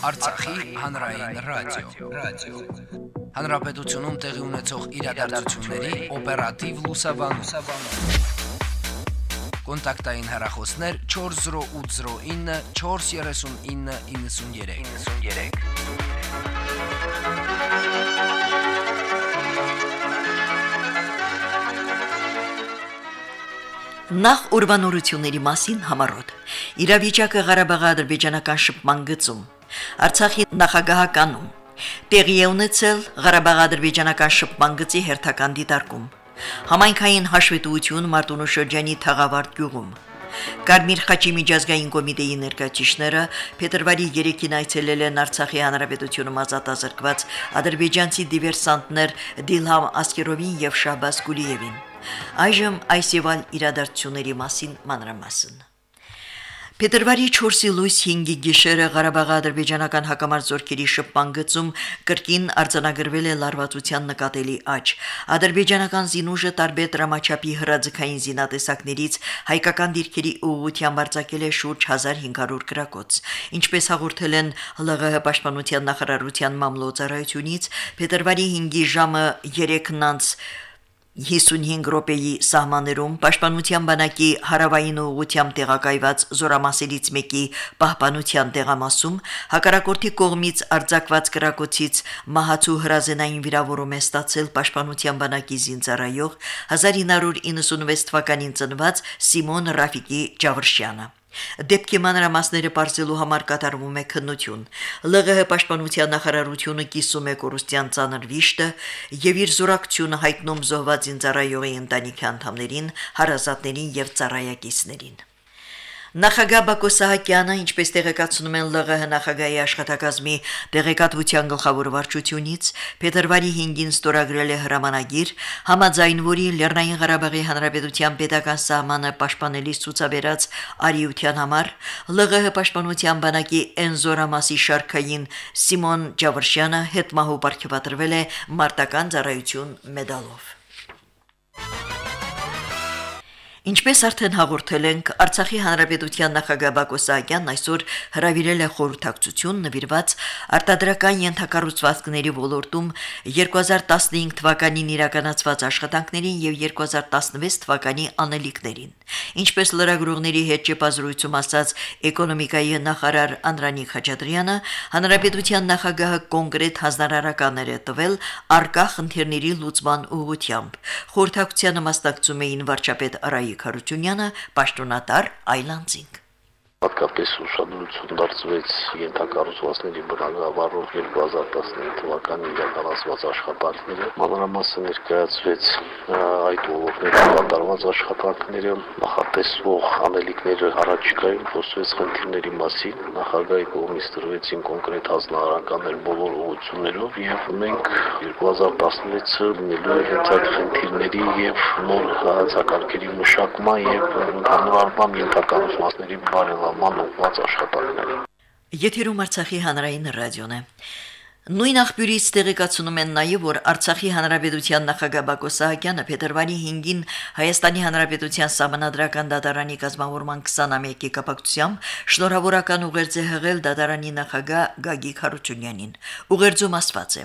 Արցախի հանրային ռադիո, ռադիո։ Հանրապետությունում տեղի ունեցող իրադարձությունների օպերատիվ լուսաբանում։ Կոնտակտային հեռախոսներ 40809 43993։ 93 Նախ ուրբանորությունների մասին համառոտ։ Իրավիճակը Ղարաբաղի ադրբեջանական շփման գծում։ Արցախի նախագահականում. Տեղի է ունեցել Ղարաբաղի ադրբեջանական շփման գծի հերթական դիտարկում։ Համայնքային հաշվետվություն Մարտունու շրջանի Թաղավարտ գյուղում։ Կարմիր խաչի միջազգային կոմիտեի ներկայացիչները փետրվարի 3-ին այցելել են Արցախի հանրապետությունում ազատազրկված ադրբեջանցի դիվերսանտներ Դիլհամ Ասկերովին եւ Շահբազ Գուլիևին։ Այժմ այս այլ իրադարձությունների մասին մանրամասն։ Փետրվարի 4-ի լույս 5-ի գիշերը Ղարաբաղի ադրբեջանական հակամարտ շփման գծում կրկին արձանագրվել է լարվածության նկատելի աճ։ Ադրբեջանական զինուժը տարբեր դրամաչափի հրաձգային զինատեսակներից հայկական դիրքերի ուղղությամբ արձակել է շուրջ 1500 գրակոց։ Ինչպես հաղորդել են ԼՂՀ պաշտպանության նախարարության մամլոյցարայությունից, փետրվարի 5-ի ժամը 3-նանց 55 րոպեի սահմաններում պաշտպանության բանակի հարավային ուղությամբ տեղակայված զորամասերից մեկի պահպանության տեղամասում հակառակորդի կողմից արձակված կրակոցից մահացու հրազենային վիրավորում է ստացել պաշտպանության բանակի զինծառայող 1996 թվականին ծնված Սիմոն Ռաֆիկի Ջավրշյանը Դեպքի մանրամասները բարձելու համար կատարվում է քննություն։ ԼՂՀ պաշտպանության նախարարությունը կիսում է կորուստյան ցաներ վիշտը եւ իր զորակցությունը հայտնում զոհված ինձարայողի ընտանիքի անդամներին, հարազատներին եւ ծառայակիցներին։ Նախագահ Բակո Սահակյանը, ինչպես տեղեկացնում են ԼՂՀ նախագահի աշխատակազմի տեղեկատվության գլխավոր վարչությունից, փետրվարի 5-ին ստորագրել է հրամանագիր, համաձայն որի Լեռնային Ղարաբաղի Հանրապետության պետական սահմանը պաշտպանելիս ցուցաբերած արիության համար ԼՂՀ պաշտպանության բանակի Էնզորամասի շարքային Սիմոն Ջավրշյանը հետմահու ապարգևատրվել է մարտական ծառայություն մեդալով։ Ինչպես արդեն հաղորդել ենք, Արցախի հանրապետության նախագահ Բակո Սահակյանն այսօր հրավիրել է խորհրդակցություն նվիրված արտադրական ենթակառուցվածքների ոլորտում 2015 թվականին իրականացված աշխատանքներին եւ 2016 թվականի անելիքներին։ Ինչպես լրագրողների հետ ճեպազրույցում ասաց էկոնոմիկայի նախարար Անդրանիկ Խաչատրյանը, հանրապետության նախագահը կոնկրետ հանրարարականներ է տվել արկա խնդիրների լուծման ուղղությամբ։ Խորհրդակցությանը մասնակցում էին վարչապետ Արայիկ Հարությունյանը, պաշտոնատար Այլանդզինգ հատկապես ուշադրություն դարձվեց ենթակառուցվածքների բնագավառում 2015 թվականին իրականացված աշխատանքները, մանրամասը ներկայացվեց այդ ուղղություններով կատարված աշխատանքները, նախատեսվող անելիքները առաջիկայում խոսվեց խնդիրների մասին, նախագահի կողմից տրվեցին կոնկրետ հանրահարականներ բոլոր ուղղություններով եւ մենք 2016-ը լինելու է հենց այդ խնդիրների եւ նոր հայացակարգերի մշակման եւ ընդհանրապես ենթակառուցվածքների բարելաման կառավարման ուղղված աշխատանքների։ Եթերում Արցախի հանրային ռադիոն է։ Նույն աղբյուրից տեղեկացնում են նաև, որ Արցախի Հանրապետության նախագահ Բակո Սահակյանը փետրվարի 5-ին Հայաստանի Հանրապետության Սահմանադրական դատարանի կազմավորման 21-ի կապակցությամբ շնորհավորական ուղերձ է հղել դատարանի նախագահ Գագիկ Հարությունյանին։ Ուղերձում ասված է.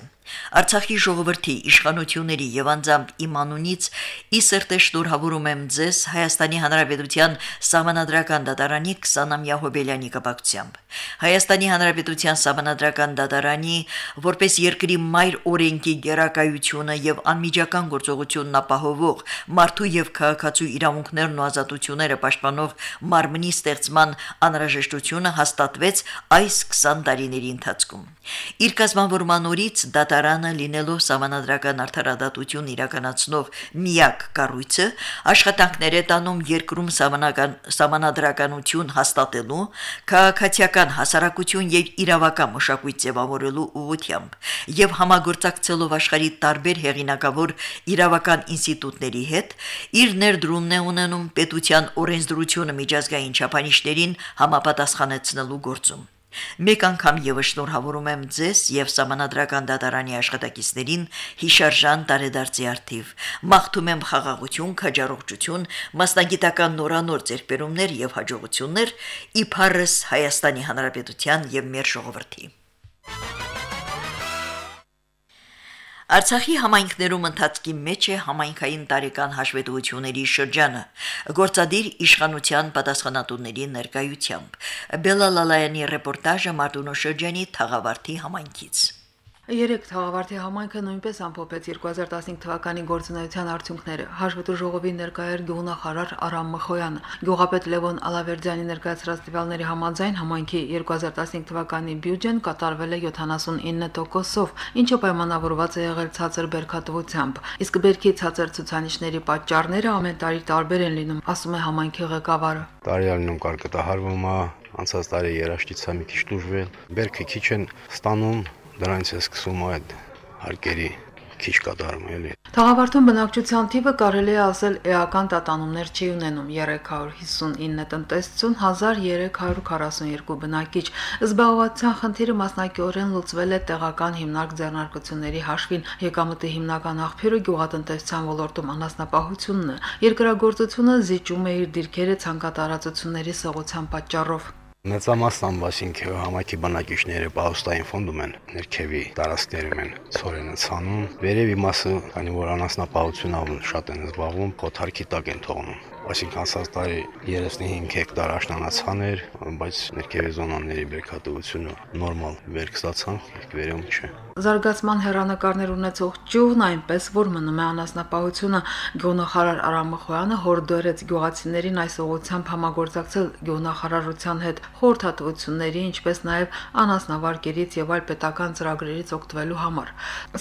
Արցախի ժողովրդի իշխանությունների եւ անձամբ իմ անունից ի սրտե շնորհավորում եմ ձեզ Հայաստանի Հանրապետության Սահմանադրական դատարանի 20-ամյա հոբելյանի կապակցությամբ։ Հայաստանի Հանրապետության Սահմանադրական դատարանի որպես երկրի մայր օրենքի գերակայությունը եւ անմիջական գործողությունն ապահովող մարդու եւ քաղաքացու իրավունքներն ու ազատությունները պաշտպանող մարմնի ստեղծման անհրաժեշտությունը հաստատվեց այս 20 տարիների ընթացքում։ Իր կազմավորման օրից դատարանը դատարանը լինելով համանadrական արդարադատություն իրականացնող միակ կառույցը աշխատանքներ է տանում երկրում համանadrականություն հաստատելու, քաղաքացիական հասարակություն եւ իրավական մշակույթ ձևավորելու ուղղությամբ եւ համագործակցելով աշխարհի տարբեր հեղինակավոր իրավական ինստիտուտների հետ իր ներդրումն է ունենում պետության օրենսդրությունը միջազգային չափանիշներին համապատասխանեցնելու գործում Մեկ անգամ եւս շնորհավորում եմ ձեզ եւ համանadrական դատարանի աշխատակիցներին հիշարժան տարեդարձի արդիվ։ Մաղթում եմ խաղաղություն, քաջառողջություն, մասնագիտական նորանոր ձերբերումներ եւ հաջողություններ իբարս Հայաստանի Հանրապետության եւ մեր ժողովրդի։ Արցախի համայնքներում ընթացքի մեջ է համայնքային տարեկան հաշվետվությունների շրջանը, գործադիր իշխանության պատասխանատուների ներկայությամբ։ Բելալալայանի ռեպորտաժը Մարտունո շրջանի Թաղավարտի համայնքից։ Երեք թաղավարտի համայնքը նույնպես ամփոփեց 2015 թվականի գործունեության արդյունքները։ Հաշվետու ժողովի ներկայ էր գյուղնախարար Արամ Մխոյանը։ Գյուղապետ Լևոն Ալավերդյանի ներկայացրած տվյալների համաձայն համայնքի 2015 թվականի բյուջեն կատարվել է 79%-ով, ինչը պայմանավորված է եղել ցածր բերքատվությամբ։ Իսկ բերքի ցածր ցուցանիշների պատճառները ամեն տարի տարբեր են լինում, ասում է համայնքի ղեկավարը։ Տարիալնում կար կտահարվում է, անցած տարի երաշտիցա մի քիչ դժվել, բերքը քիչ են ստանում, դրանից է սկսում այդ հարկերի քիչ կատարում էլի։ Թաղավարտում բնակչության թիվը կարելի է ասել էական տատանումներ չի ունենում 359 տնտեսություն 1342 բնակիչ։ Զբաղվածության խնդիրը մասնակիորեն լուծվել է տեղական հիմնարկ ձեռնարկությունների հաշվին։ Եկամտի հիմնական աղբյուրը գյուղատնտեսության ոլորտում անասնապահությունն է։ Երկրագործությունը զիջում է իր դիրքերը ցանկատարածությունների սղության պատճառով։ Մեծամասն բասինքը համայնքի բնակիչները պահոստային ֆոնդում են, ներքևի տարածքներում են ծորենը ցանում։ Վերևի մասը, քանի որ անասնապահությունով շատ են զբաղվում, փոթարքի տակ են թողնում այսինքն ասած տարի 35 հեկտար աշնանացան էր, բայց ներքևի զոնաների բերքատվությունը նորմալ վերքստացան, վերում չէ։ Զարգացման հերանեկարներ ունեցող ճյուղն այնպես որ մնում է անասնապահությունը գյուղնախարար Արամ Մխոյանը հորդորեց գյուղացիներին այս ուղղությամբ համագործակցել գյուղնախարարության հետ խորհրդատվությունների, ինչպես նաև անասնավարկերից եւ այլ պետական ծրագրերից օգտվելու համար։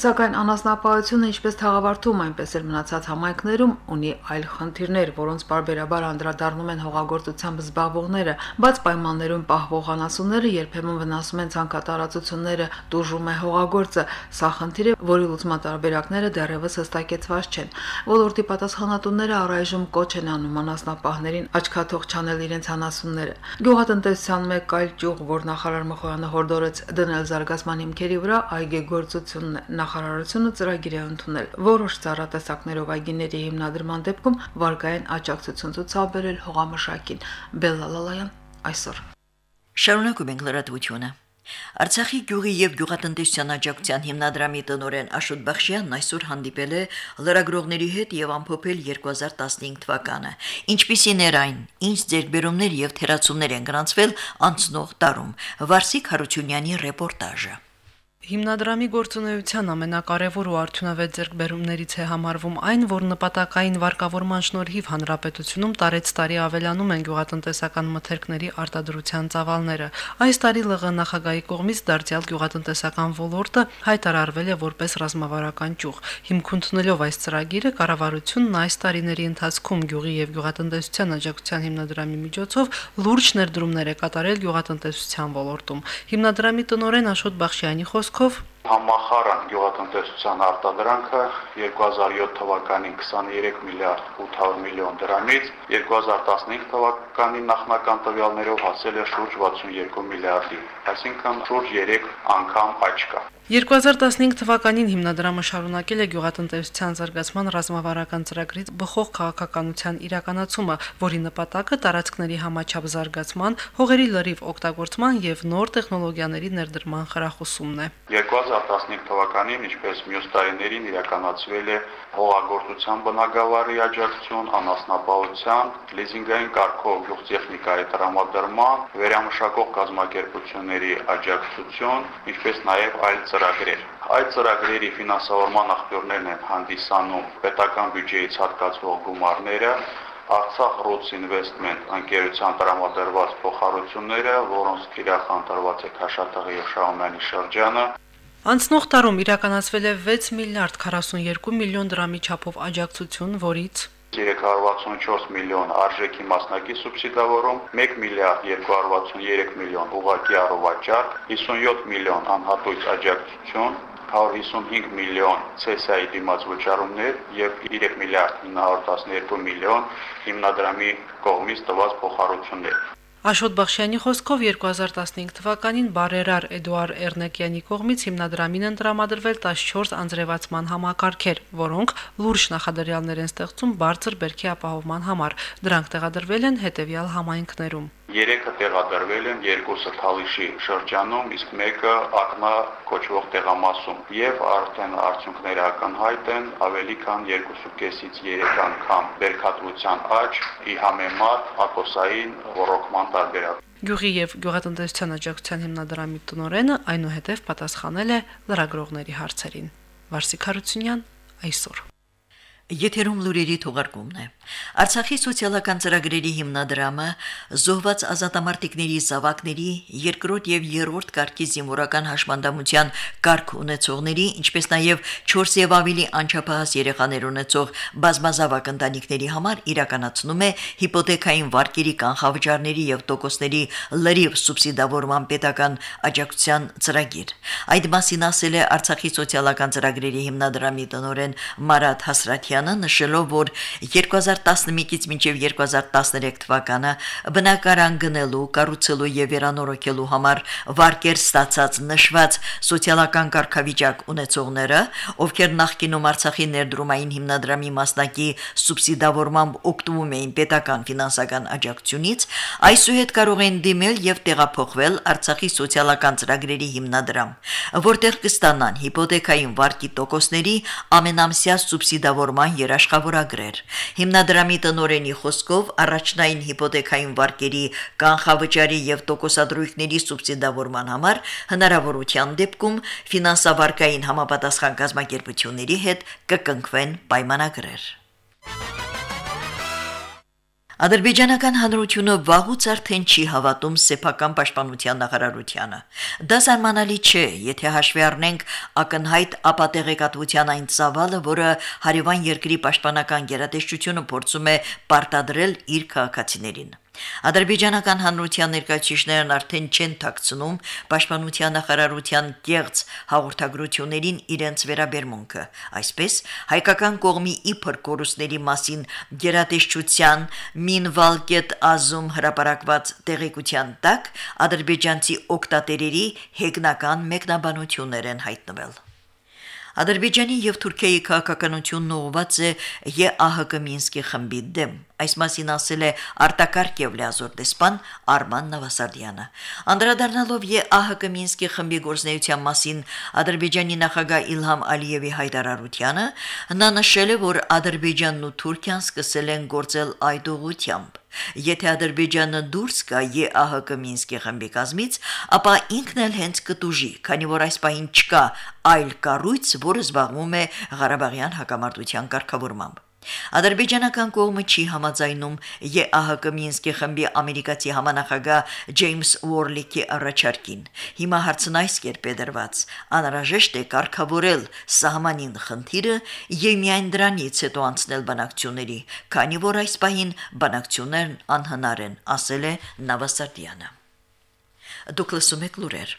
Սակայն անասնապահությունը ինչպես թաղավարտում, այնպես էլ մնացած համայնքներում ունի այլ խնդիրներ, որոնց բարբերաբար անդրադառնում են հողագործությամբ զբաղվողները, բայց պայմաններում պահվող անասունները երբեմն վնասում են ցանկատարածությունները, դուժում է հողագործը։ Սա խնդիր է, որի լուծման տարբերակները դեռևս հստակեցված չեն։ Ոլորտի պատասխանատուները առայժմ կոչ են անում անասնապահներին աչքաթող չանել իրենց անասունները։ Գյուղատնտեսության մեկ այլ ճյուղ, որ նախարար Մխոյանը հորդորեց դնել զարգացման հիմքերի վրա այգեգործությունն է։ Նախարարությունը ծրագիր է ընդունել որոշ ծառատեսակներով այգիների հիմնադրման դեպքում վարկային աջակցություն ցուցաբերել հողամշակին։ Բելլալալայան այսօր։ Շարունակում ենք լրատվությունը։ Արցախի գյուղի եւ գյուղատնտեսության աջակցության հիմնադրամի տնօրեն Աշոտ Բախշյանն այսօր հանդիպել է լրագրողների հետ եւ ամփոփել 2015 թվականը։ Ինչպիսին էր այն, ինչ ձերբերումներ եւ թերացումներ են գրանցվել անցնող տարում։ Վարսիկ Հարությունյանի ռեպորտաժը։ Հիմնադրամի գործունեության ամենակարևոր ու արդյունավետ ձեռքբերումներից է համարվում այն, որ նպատակային վարկավորման շնորհիվ հանրապետությունում տարեց տարի ավելանում են գյուղատնտեսական մթերքների արտադրության ծավալները։ Այս տարի ԼՂ նախագահի կողմից դարձյալ գյուղատնտեսական ոլորտը հայտարարվել է որպես ռազմավարական ճյուղ։ Հիմք ընդունելով այս ծրագիրը կառավարությունն այս տարիների ընթացքում գյուղի եւ գյուղատնտեսության աջակցության հիմնադրամի միջոցով լուրջ ներդրումներ է կատարել գյուղատնտեսության ոլորտում։ Հիմնադրամի տնօրեն Աշոտ Բախշյանի խոսքով խոսքով համախառն գյուղատնտեսության արտադրանքը 2007 թվականին 23 միլիարդ 800 միլիոն դրամից 2015 թվականի նախնական տվյալներով հասել է շուրջ 62 միլիարդի, այսինքն շուրջ 3 անգամ աճ կա։ 2015 թվականին հիմնադրամը շարունակել է գյուղատնտեսության զարգացման ռազմավարական ծրագրից բխող քաղաքականության իրականացումը, որի նպատակը տարածքների համաչափ զարգացման, հողերի լրիվ օգտագործման եւ նոր տեխնոլոգիաների ներդրման խրախուսումն է։ 2015 թվականին, ինչպես մյուս տարիներին, իրականացվել է հողագործության բնագավառի աջակցություն, անասնապահության, լիզինգային կարգով գյուղտեխնիկայի տրամադրման, վերամշակող կազմակերպությունների աջակցություն, ինչպես նաև այլ ծրագրեր։ Այդ ծրագրերի ֆինանսավորման աղբյուրներն են հանդիսանում պետական բյուջեից հատկացվող գումարները, Արցախ Roots Investment ընկերության տրամադրված փոխհարությունները, որոնց թիրախ ընտրված է Քաշաթաղի եւ Շահումյանի շրջանը, Անցնող տարում իրականացվել է 6 միլիարդ 42 միլիոն դրամի չափով աջակցություն, որից 364 միլիոն արժեքի մասնակի սուբսիդավորում, 1 միլիարդ 263 միլիոն ուղղակի առողջարկ, 57 միլիոն անհատույց աջակցություն, 155 միլիոն ցեսայի դիմաց վճարումներ եւ 3 միլիարդ 912 միլիոն հիմնադրամի կողմից տված փոխհարություններ։ Աշոտ Բախշյանի խոսքով 2015 թվականին բարերար Էդուար Էրնեկյանի կողմից հիմնադրամին են տրամադրվել 14 անձրևացման համակարգեր, որոնք լուրջ նախադրյալներ են ստեղծում բարձր բերքի ապահովման համար։ Դրանք տեղադրվել են հետևյալ համայնքներում. 3-ը տեղադրվել են երկուսը Թալիշի շրջանում, իսկ մեկը Ակնա կոչվող տեղամասում եւ արդեն արդյունքները ակնհայտ են ավելի քան 2.5-ից 3 անգամ բերքատվության աճ ի համեմատ ակոսային ռոկման տարբերակ Գյուղի եւ գյուղատնտեսության աջակցության հիմնադրամի տնօրենը այնուհետև պատասխանել է լրագրողների հարցերին։ Վարսիկ Հարությունյան այսօր Եթերում լուրերի թողարկումն է։ Արցախի սոցիալական ծրագրերի հիմնադրամը զոհված ազատամարտիկների զավակների երկրորդ եւ երրորդ կարգի զինվորական հաշմանդամության կարգ ունեցողների, ինչպես նաեւ 4 եւ ավելի անչափահաս երեխաներ ունեցող բազմազավակ ընտանիքների համար իրականացնում է հիպոթեքային վարկերի կանխավճարների եւ տոկոսների լրիվ սուբսիդավորման պետական աջակցության ծրագիր։ Այդ մասին ասել է Արցախի սոցիալական ծրագրերի հիմնադրամի տնօրեն Մարատ Հասրատյան Սարգսյանը նշելով, որ 2011-ից մինչև 2013 թվականը բնակարան գնելու, կառուցելու եւ վերանորոգելու համար վարկեր ստացած նշված սոցիալական կարգավիճակ ունեցողները, ովքեր նախկինում Արցախի ներդրումային հիմնադրամի մասնակի սուբսիդավորմամբ օգտվում էին պետական ֆինանսական աջակցությունից, այսուհետ կարող են դիմել եւ տեղափոխվել Արցախի սոցիալական ծրագրերի հիմնադրամ, որտեղ կստանան հիպոթեքային վարկի տոկոսների ամենամսյա սուբսիդավորման նման երաշխավորագրեր։ Հիմնադրամի տնորենի խոսքով առաջնային հիպոթեքային վարկերի կանխավճարի եւ տոկոսադրույքների սուբսիդավորման համար հնարավորության դեպքում ֆինանսավարկային համապատասխան կազմակերպությունների հետ կկնքվեն պայմանագրեր։ Ադրբեջանական հանրությունը վաղուց արդեն չի հավատում սեփական պաշտպանության նախարարությանը։ Դա զարմանալի չէ, եթե հաշվի առնենք ակնհայտ ապատեղեկատվության այն ծավալը, որը հարևան երկրի պաշտպանական գերատեսչությունը փորձում է պարտադրել իր քաղաքացիներին։ Ադրբեջանական հանրության ներկայացիչներն արդեն չեն ཐակցնում պաշտպանության նախարարության կեղծ հաղորդագրություններին իրենց վերաբերմունքը։ Այսպես հայկական կողմի իբր կորուստների մասին գերատեսչության Մինվալկետ ազում հրապարակված տեղեկության տակ ադրբեջանցի օկտատերերի հեգնական մեկնաբանություններ են հայտնվել։ Ադրբեջանի եւ Թուրքիայի քաղաքականությունն ուղղված է ԵԱՀԿ Մինսկի խմբի դեմ։ Այս մասին ասել է արտակարգ եւ լիազոր դեսպան Արման Նավասարդյանը։ Անդրադառնալով ԵԱՀԿ Մինսկի խմբի գործնեության մասին Ադրբեջանի նախագահ Իլհամ Ալիևի հայտարարությանը, նա նշել է, որ Ադրբեջանն ու Թուրքիան սկսել են գործել այդ ուղությամբ։ Եթե Ադրբեջանը դուրս գա ԵԱՀԿ Մինսկի խմբի կազմից, ապա ինքն էլ հենց կտուժի, քանի որ այս պահին չկա այլ կառույց, որը զբաղվում է Ղարաբաղյան հակամարտության կարգավորմամբ։ Ադրբեջանական կողմը չի համաձայնում ԵԱՀԿ Մինսկի խմբի ամերիկացի համանախագահ Ջեյմս Ուորլիկի առաջարկին։ Հիմա հարցն այս կերպ է դրված. անհրաժեշտ է կարգավորել սահմանին խնդիրը եւ միայն դրանից հետո անցնել բանակցությունների, քանի որ այս պահին բանակցություններն անհնար են, ասել է Նավասարդյանը։ Դուք լսում եք լուրեր։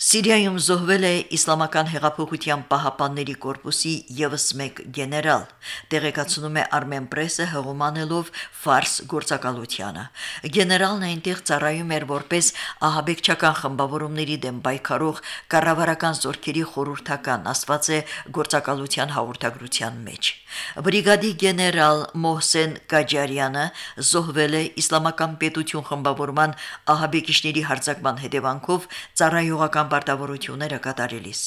Սիրիայում զոհվել է Իսլամական հեղափոխության պահապանների կորպուսի եւս մեկ գեներալ, տեղեկացնում է Armen Press-ը հղումանելով ֆարս գործակալությանը։ Գեներալն այնտեղ ծառայում էր որպես ահաբեկչական խմբավորումների դեմ պայքարող կառավարական զորքերի խորհրդական, ասված է գործակալության հաղորդագրության մեջ։ Բրիգադի գեներալ Մոհսեն Կաջարյանը զոհվել է Իսլամական պետություն խմբավորման ահաբեկիչների հարձակման հետևանքով ծառայողական պարտավորությունները կատարելիս։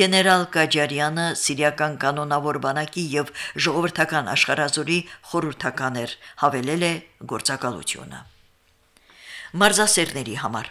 Գեներալ Կաջարյանը սիրիական կանոնավոր բանակի եւ ժողովրդական աշխարհազորի խորհրդական էր, հավելել է գործակալությունը։ Մարզասերների համար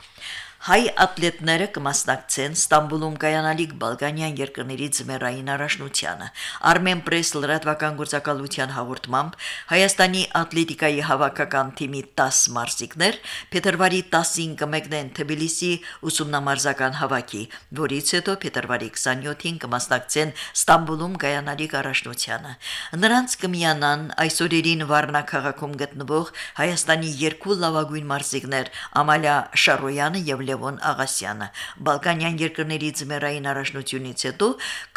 Հայ ատլետները կմասնակցեն Ստամբուլում կայանալիք Բալկանյան երկրների ձմեռային առաջնությանը։ Armen Press լրատվական գործակալության հաղորդմամբ Հայաստանի ատլետիկայի հավաքական թիմի 10 մարզիկներ փետրվարի 10-ին կմեկնեն Թբիլիսի ուսումնամարզական հավաքի, որից հետո փետրվարի 27-ին կմասնակցեն Ստամբուլում կայանալիք առաջնությանը։ Նրանց կմիանան այսօրերին Վառնա քաղաքում գտնվող Հայաստանի երկու լավագույն մարզիկներ Ամալիա Շարոյանը եւ Լևոն Աղասյանը։ Բալկանյան երկրների ձմեռային առաջնությունից հետո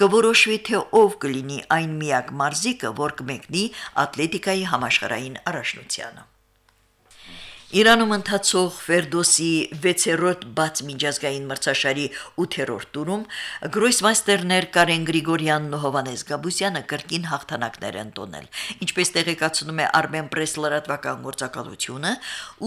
կորոշվի թե ով կլինի այն միակ մարզիկը, որ կմեկնի ատլետիկայի համաշխարհային առաջնությանը։ Իրանում ընթացող Ֆերդոսի 6-րդ բաց միջազգային մրցաշարի 8-րդ տուրում գրոսմաստերներ Կարեն Գրիգորյանն ու Հովանես Գաբուսյանը կրկին հաղթանակներ են տոնել։ Ինչպես տեղեկացնում է Armen Press լրատվական գործակալությունը,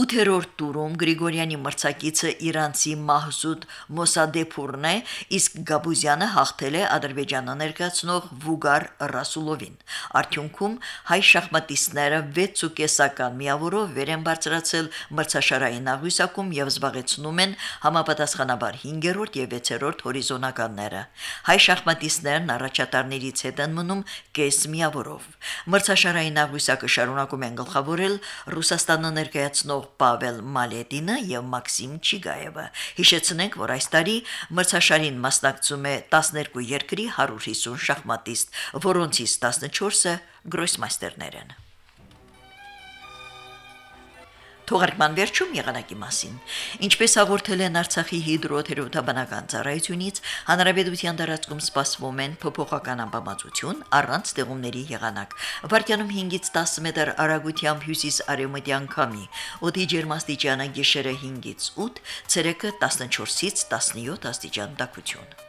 8-րդ տուրում Գրիգորյանի մրցակիցը իրանցի Մահսուդ Մոսադեփուրն է, իսկ Գաբուզյանը հաղթել է Ադրբեջանը ներկայացնող Վուգար Ռասուլովին։ Արդյունքում հայ շախմատիստները 6.5-ական միավորով վեր են բարձրացել մրցաշարային աղյուսակում եւ զբաղեցնում են համապատասխանաբար 5-րդ եւ 6-րդ հորիզոնականները։ Հայ շախմատիստներն առաջատարներից հետ են մնում կես միավորով։ Մրցաշարային աղյուսակը շարունակում են գլխավորել Ռուսաստանը ներկայացնող Պավել Մալետինը եւ Մաքսիմ Չիգաևը։ Հիշեցնենք, որ այս տարի մրցաշարին մասնակցում է 12 երկրի 150 շախմատիստ, որոնցից 14-ը գրոսմաստերներ են։ Թողարկման վերջում եղանակի մասին։ Ինչպես հաղորդել են Արցախի հիդրոթերապևտաբանական ծառայությունից, հանրապետության տարածքում սպասվում են փոփոխական ամպամածություն առանց ձեղումների եղանակ։ Վարկյանում 5-ից 10 մետր արագությամբ հյուսիս-արևմտյան քամի, օդի ջերմաստիճանը գիշերը 5-ից 8, ցերեկը 14-ից 17 աստիճան տաքություն։